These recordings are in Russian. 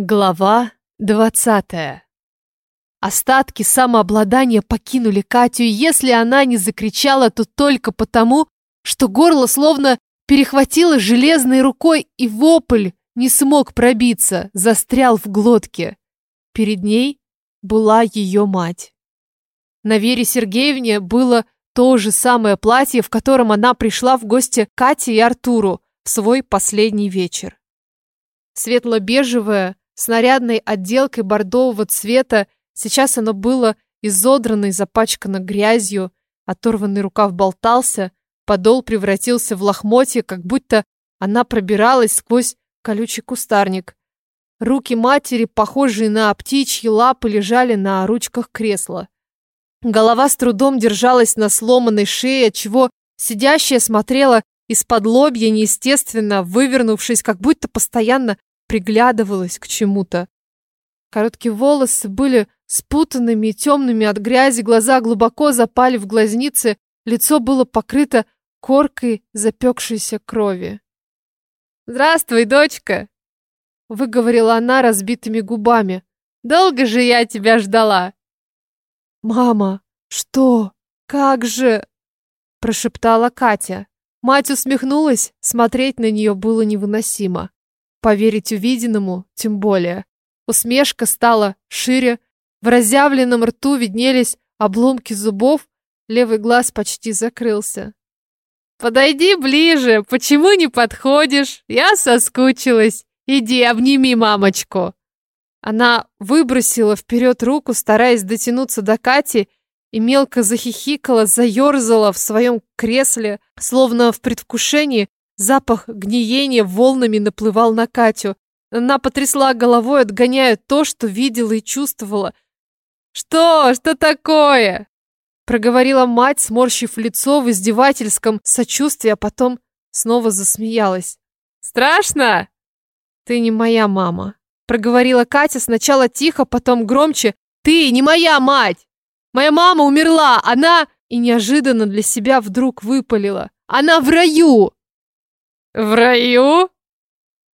Глава двадцатая. Остатки самообладания покинули Катю, и если она не закричала, то только потому, что горло словно перехватило железной рукой, и вопль не смог пробиться, застрял в глотке. Перед ней была ее мать. На Вере Сергеевне было то же самое платье, в котором она пришла в гости Кате и Артуру в свой последний вечер. Светло-бежевое, с нарядной отделкой бордового цвета. Сейчас оно было изодрано и запачкано грязью, оторванный рукав болтался, подол превратился в лохмотье, как будто она пробиралась сквозь колючий кустарник. Руки матери, похожие на птичьи лапы, лежали на ручках кресла. Голова с трудом держалась на сломанной шее, отчего сидящая смотрела из-под лобья неестественно, вывернувшись, как будто постоянно приглядывалась к чему-то. Короткие волосы были спутанными и темными от грязи, глаза глубоко запали в глазницы, лицо было покрыто коркой запекшейся крови. «Здравствуй, дочка!» — выговорила она разбитыми губами. «Долго же я тебя ждала!» «Мама, что? Как же?» — прошептала Катя. Мать усмехнулась, смотреть на нее было невыносимо. Поверить увиденному тем более. Усмешка стала шире, в разъявленном рту виднелись обломки зубов, левый глаз почти закрылся. «Подойди ближе, почему не подходишь? Я соскучилась. Иди, обними мамочку!» Она выбросила вперед руку, стараясь дотянуться до Кати, и мелко захихикала, заерзала в своем кресле, словно в предвкушении Запах гниения волнами наплывал на Катю. Она потрясла головой, отгоняя то, что видела и чувствовала. «Что? Что такое?» Проговорила мать, сморщив лицо в издевательском сочувствии, а потом снова засмеялась. «Страшно?» «Ты не моя мама», — проговорила Катя сначала тихо, потом громче. «Ты не моя мать! Моя мама умерла, она...» И неожиданно для себя вдруг выпалила. «Она в раю!» «В раю?»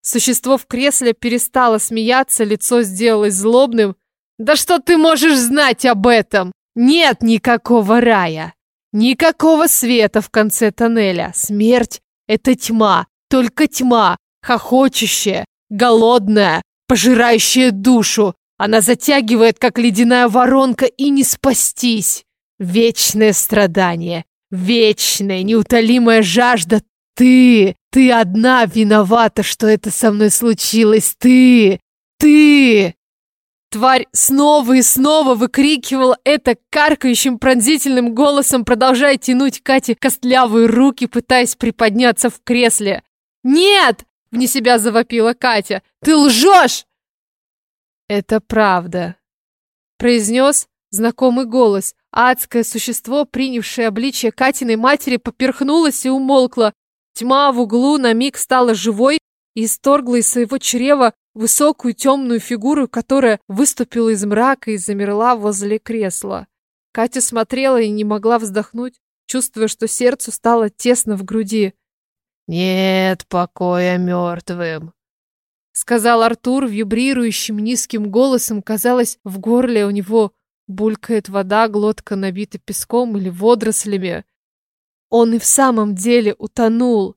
Существо в кресле перестало смеяться, лицо сделалось злобным. «Да что ты можешь знать об этом? Нет никакого рая! Никакого света в конце тоннеля! Смерть — это тьма, только тьма, хохочущая, голодная, пожирающая душу. Она затягивает, как ледяная воронка, и не спастись. Вечное страдание, вечная, неутолимая жажда ты, ты одна виновата, что это со мной случилось. Ты, ты. Тварь снова и снова выкрикивала это каркающим пронзительным голосом, продолжая тянуть Кате костлявые руки, пытаясь приподняться в кресле. «Нет!» — вне себя завопила Катя. «Ты лжешь!» «Это правда», — произнес знакомый голос. Адское существо, принявшее обличие Катиной матери, поперхнулось и умолкло, Тьма в углу на миг стала живой и исторгла из своего чрева высокую темную фигуру, которая выступила из мрака и замерла возле кресла. Катя смотрела и не могла вздохнуть, чувствуя, что сердцу стало тесно в груди. «Нет покоя мертвым», — сказал Артур вибрирующим низким голосом. Казалось, в горле у него булькает вода, глотка набита песком или водорослями. Он и в самом деле утонул.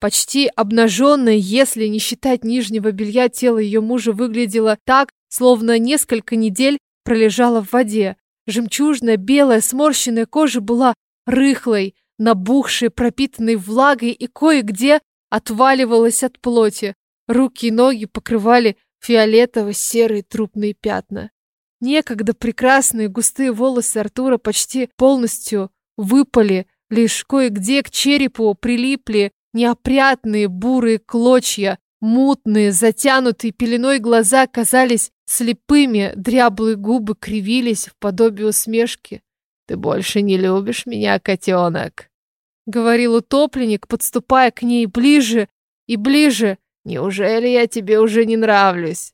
Почти обнаженное, если не считать нижнего белья, тело ее мужа выглядело так, словно несколько недель пролежало в воде. Жемчужная, белая, сморщенная кожа была рыхлой, набухшей, пропитанной влагой и кое-где отваливалась от плоти. Руки и ноги покрывали фиолетово-серые трупные пятна. Некогда прекрасные густые волосы Артура почти полностью выпали Лишь кое-где к черепу прилипли неопрятные бурые клочья, мутные, затянутые пеленой глаза казались слепыми, дряблые губы кривились в подобие усмешки. «Ты больше не любишь меня, котенок?» — говорил утопленник, подступая к ней ближе и ближе. «Неужели я тебе уже не нравлюсь?»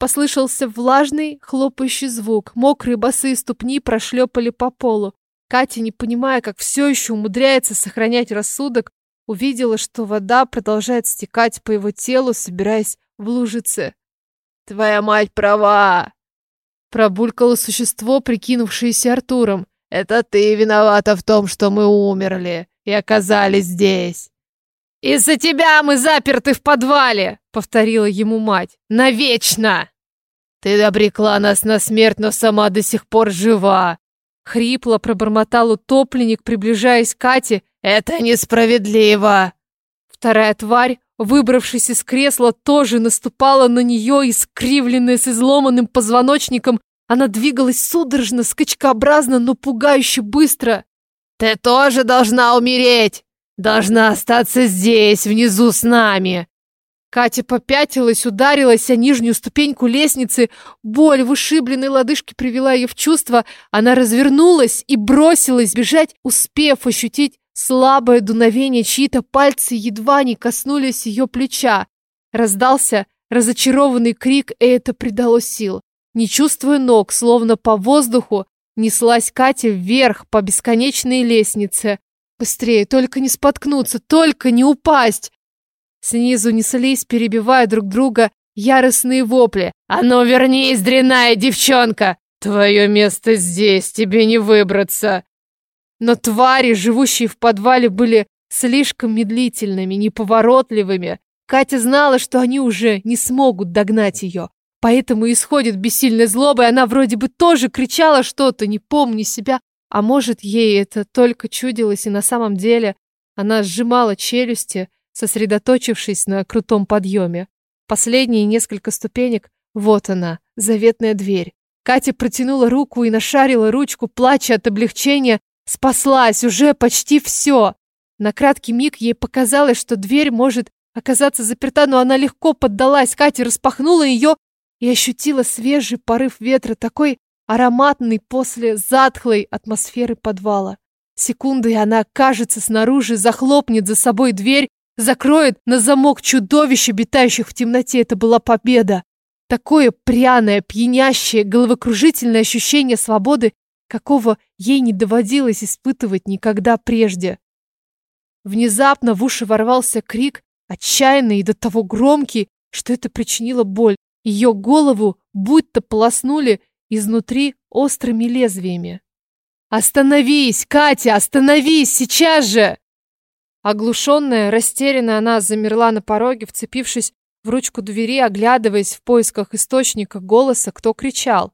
Послышался влажный, хлопающий звук. Мокрые босые ступни прошлепали по полу. Катя, не понимая, как все еще умудряется сохранять рассудок, увидела, что вода продолжает стекать по его телу, собираясь в лужице. Твоя мать права!» Пробулькало существо, прикинувшееся Артуром. «Это ты виновата в том, что мы умерли и оказались здесь!» «Из-за тебя мы заперты в подвале!» — повторила ему мать. «Навечно!» «Ты обрекла нас на смерть, но сама до сих пор жива!» Хрипло пробормотал утопленник, приближаясь к Кате. «Это несправедливо!» Вторая тварь, выбравшись из кресла, тоже наступала на нее, искривленная с изломанным позвоночником. Она двигалась судорожно, скачкообразно, но пугающе быстро. «Ты тоже должна умереть! Должна остаться здесь, внизу с нами!» Катя попятилась, ударилась о нижнюю ступеньку лестницы. Боль в ушибленной лодыжке привела ее в чувство. Она развернулась и бросилась бежать, успев ощутить слабое дуновение, чьи-то пальцы едва не коснулись ее плеча. Раздался разочарованный крик, и это придало сил. Не чувствуя ног, словно по воздуху, неслась Катя вверх по бесконечной лестнице. Быстрее, только не споткнуться, только не упасть! Снизу неслись, перебивая друг друга, яростные вопли. «А ну вернись, дряная девчонка! Твое место здесь, тебе не выбраться!» Но твари, живущие в подвале, были слишком медлительными, неповоротливыми. Катя знала, что они уже не смогут догнать ее. Поэтому исходит бессильной злобой, она вроде бы тоже кричала что-то, не помня себя. А может, ей это только чудилось, и на самом деле она сжимала челюсти, сосредоточившись на крутом подъеме. Последние несколько ступенек, вот она, заветная дверь. Катя протянула руку и нашарила ручку, плача от облегчения. Спаслась, уже почти все. На краткий миг ей показалось, что дверь может оказаться заперта, но она легко поддалась. Катя распахнула ее и ощутила свежий порыв ветра, такой ароматный после затхлой атмосферы подвала. Секунды, и она кажется снаружи, захлопнет за собой дверь закроет на замок чудовищ, обитающих в темноте. Это была победа. Такое пряное, пьянящее, головокружительное ощущение свободы, какого ей не доводилось испытывать никогда прежде. Внезапно в уши ворвался крик, отчаянный и до того громкий, что это причинило боль. Ее голову будто полоснули изнутри острыми лезвиями. «Остановись, Катя, остановись, сейчас же!» Оглушенная, растерянная, она замерла на пороге, вцепившись в ручку двери, оглядываясь в поисках источника голоса, кто кричал.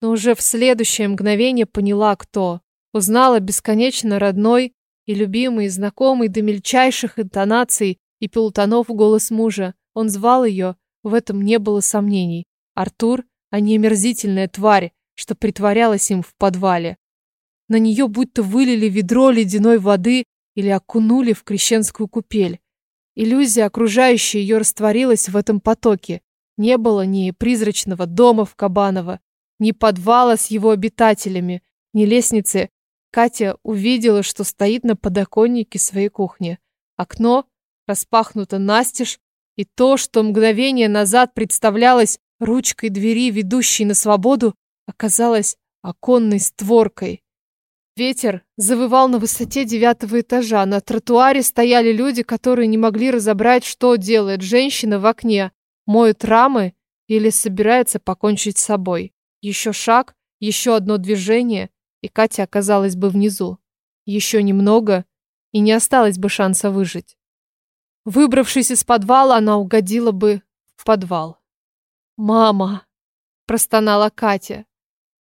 Но уже в следующее мгновение поняла, кто. Узнала бесконечно родной и любимый, знакомый до мельчайших интонаций и пелтонов голос мужа. Он звал ее, в этом не было сомнений. Артур, а не омерзительная тварь, что притворялась им в подвале. На нее будто вылили ведро ледяной воды, или окунули в крещенскую купель. Иллюзия, окружающая ее, растворилась в этом потоке. Не было ни призрачного дома в Кабаново, ни подвала с его обитателями, ни лестницы. Катя увидела, что стоит на подоконнике своей кухни. Окно распахнуто настежь, и то, что мгновение назад представлялось ручкой двери, ведущей на свободу, оказалось оконной створкой. Ветер завывал на высоте девятого этажа. На тротуаре стояли люди, которые не могли разобрать, что делает женщина в окне. Моет рамы или собирается покончить с собой. Еще шаг, еще одно движение, и Катя оказалась бы внизу. Еще немного, и не осталось бы шанса выжить. Выбравшись из подвала, она угодила бы в подвал. «Мама!» – простонала Катя.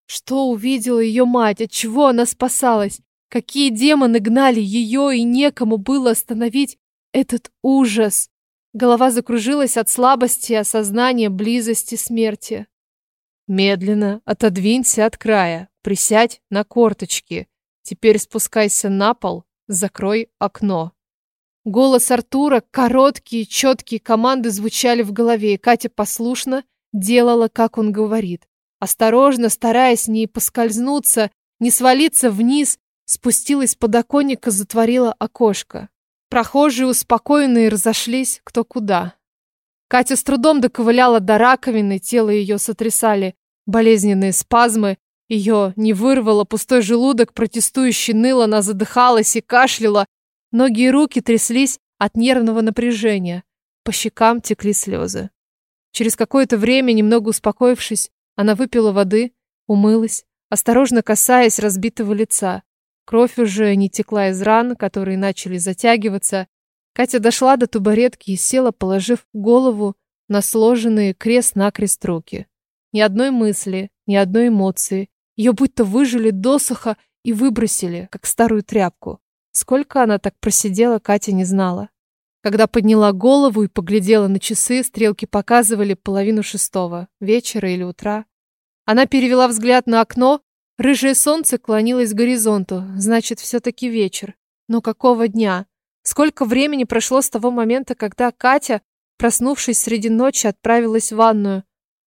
Что увидела ее мать? От чего она спасалась? Какие демоны гнали ее, и некому было остановить этот ужас? Голова закружилась от слабости и осознания близости смерти. Медленно отодвинься от края, присядь на корточки. Теперь спускайся на пол, закрой окно. Голос Артура, короткие, четкие команды звучали в голове, и Катя послушно делала, как он говорит. Осторожно, стараясь не поскользнуться, не свалиться вниз, спустилась подоконника, затворила окошко. Прохожие успокоенные разошлись кто куда. Катя с трудом доковыляла до раковины, тело ее сотрясали болезненные спазмы, ее не вырвало, пустой желудок протестующий ныл, она задыхалась и кашляла, ноги и руки тряслись от нервного напряжения, по щекам текли слезы. Через какое-то время, немного успокоившись, она выпила воды, умылась, осторожно касаясь разбитого лица. Кровь уже не текла из ран, которые начали затягиваться. Катя дошла до тубаретки и села, положив голову на сложенные крест-накрест руки. Ни одной мысли, ни одной эмоции. Ее будто выжили досуха и выбросили, как старую тряпку. Сколько она так просидела, Катя не знала. Когда подняла голову и поглядела на часы, стрелки показывали половину шестого, вечера или утра. Она перевела взгляд на окно, рыжее солнце клонилось к горизонту, значит, все-таки вечер. Но какого дня? Сколько времени прошло с того момента, когда Катя, проснувшись среди ночи, отправилась в ванную?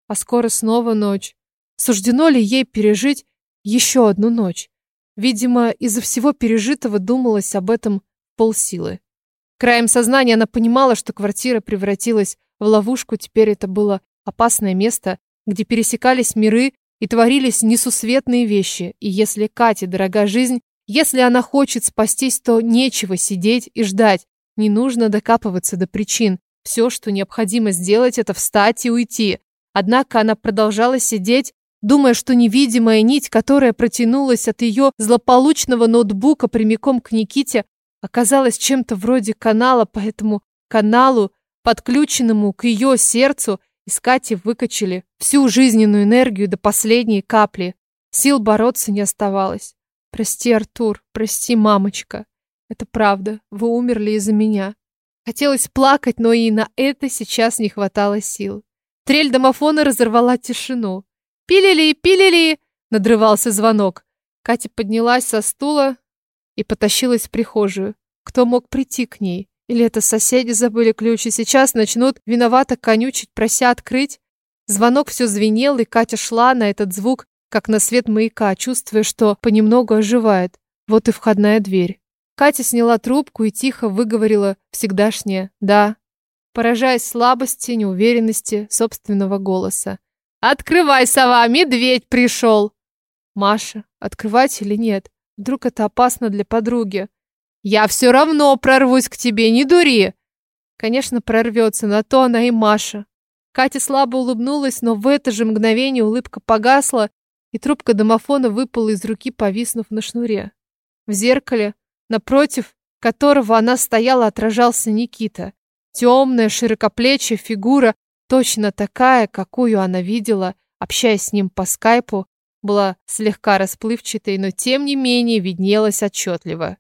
А скоро снова ночь. Суждено ли ей пережить еще одну ночь? Видимо, из-за всего пережитого думалось об этом полсилы. Краем сознания она понимала, что квартира превратилась в ловушку, теперь это было опасное место, где пересекались миры и творились несусветные вещи. И если Кате дорога жизнь, если она хочет спастись, то нечего сидеть и ждать. Не нужно докапываться до причин. Все, что необходимо сделать, это встать и уйти. Однако она продолжала сидеть, думая, что невидимая нить, которая протянулась от ее злополучного ноутбука прямиком к Никите, оказалась чем-то вроде канала, поэтому каналу, подключенному к ее сердцу, из Кати выкачали всю жизненную энергию до последней капли. Сил бороться не оставалось. Прости, Артур, прости, мамочка. Это правда, вы умерли из-за меня. Хотелось плакать, но и на это сейчас не хватало сил. Трель домофона разорвала тишину. «Пилили, пилили!» — надрывался звонок. Катя поднялась со стула, и потащилась в прихожую. Кто мог прийти к ней? Или это соседи забыли ключ и сейчас начнут виновато конючить, прося открыть? Звонок все звенел, и Катя шла на этот звук, как на свет маяка, чувствуя, что понемногу оживает. Вот и входная дверь. Катя сняла трубку и тихо выговорила всегдашнее «да», поражаясь слабости, неуверенности собственного голоса. «Открывай, сова, медведь пришел!» Маша, открывать или нет? Вдруг это опасно для подруги. «Я все равно прорвусь к тебе, не дури!» Конечно, прорвется, на то она и Маша. Катя слабо улыбнулась, но в это же мгновение улыбка погасла, и трубка домофона выпала из руки, повиснув на шнуре. В зеркале, напротив которого она стояла, отражался Никита. Темная, широкоплечья фигура, точно такая, какую она видела, общаясь с ним по скайпу была слегка расплывчатой, но тем не менее виднелась отчетливо.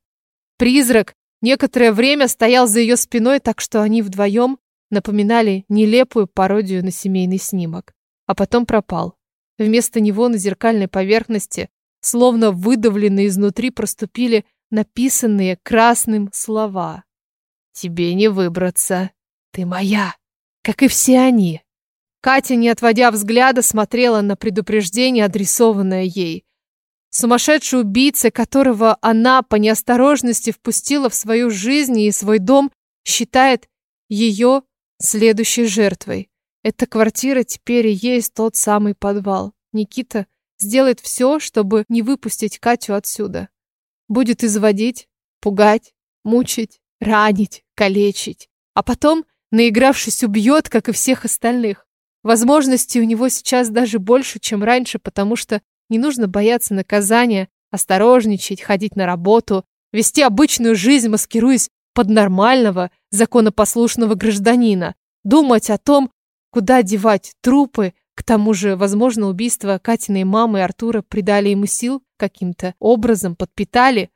Призрак некоторое время стоял за ее спиной, так что они вдвоем напоминали нелепую пародию на семейный снимок. А потом пропал. Вместо него на зеркальной поверхности, словно выдавленные изнутри, проступили написанные красным слова. «Тебе не выбраться. Ты моя, как и все они». Катя, не отводя взгляда, смотрела на предупреждение, адресованное ей. Сумасшедший убийца, которого она по неосторожности впустила в свою жизнь и свой дом, считает ее следующей жертвой. Эта квартира теперь и есть тот самый подвал. Никита сделает все, чтобы не выпустить Катю отсюда. Будет изводить, пугать, мучить, ранить, калечить. А потом, наигравшись, убьет, как и всех остальных. Возможностей у него сейчас даже больше, чем раньше, потому что не нужно бояться наказания, осторожничать, ходить на работу, вести обычную жизнь, маскируясь под нормального, законопослушного гражданина, думать о том, куда девать трупы, к тому же, возможно, убийство Катиной мамы и Артура придали ему сил, каким-то образом подпитали.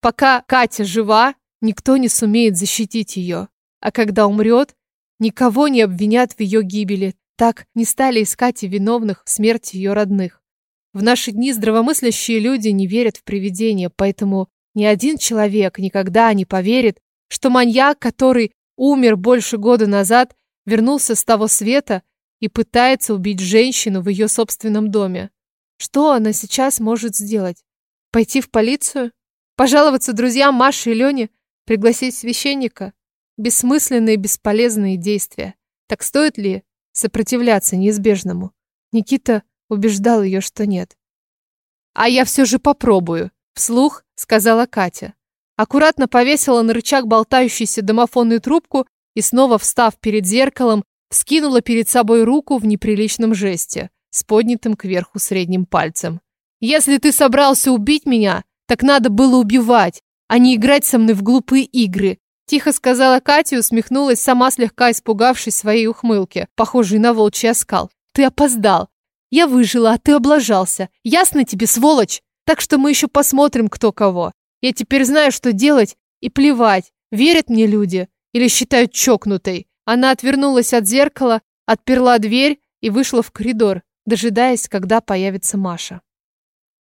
Пока Катя жива, никто не сумеет защитить ее. А когда умрет, никого не обвинят в ее гибели, так не стали искать и виновных в смерти ее родных. В наши дни здравомыслящие люди не верят в привидения, поэтому ни один человек никогда не поверит, что маньяк, который умер больше года назад, вернулся с того света и пытается убить женщину в ее собственном доме. Что она сейчас может сделать? Пойти в полицию? Пожаловаться друзьям Маше и Лене? Пригласить священника? Бессмысленные бесполезные действия. Так стоит ли сопротивляться неизбежному. Никита убеждал ее, что нет. «А я все же попробую», — вслух сказала Катя. Аккуратно повесила на рычаг болтающуюся домофонную трубку и снова, встав перед зеркалом, Вскинула перед собой руку в неприличном жесте, с поднятым кверху средним пальцем. «Если ты собрался убить меня, так надо было убивать, а не играть со мной в глупые игры», тихо сказала Катя и усмехнулась, сама слегка испугавшись своей ухмылки, похожей на волчий оскал. «Ты опоздал. Я выжила, а ты облажался. Ясно тебе, сволочь? Так что мы еще посмотрим, кто кого. Я теперь знаю, что делать, и плевать, верят мне люди или считают чокнутой. Она отвернулась от зеркала, отперла дверь и вышла в коридор, дожидаясь, когда появится Маша.